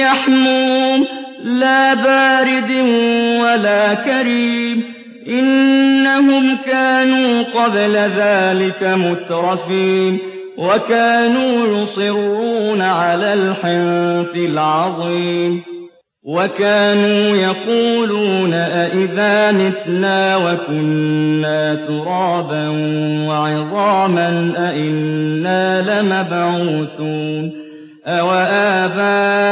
يحموم. لا بارد ولا كريم. إنهم كانوا قبل ذلك مترفين. وكانوا يصرون على الحنث العظيم. وكانوا يقولون أئذا متنا وكنا ترابا وعظاما أئنا لمبعوثون. أوآباؤنا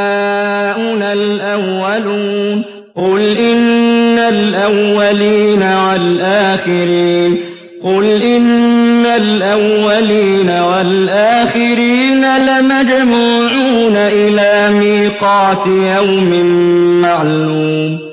الأولين والآخرين. قل إن الأولين والآخرين لمجموعون إلى ميقات يوم معلوم.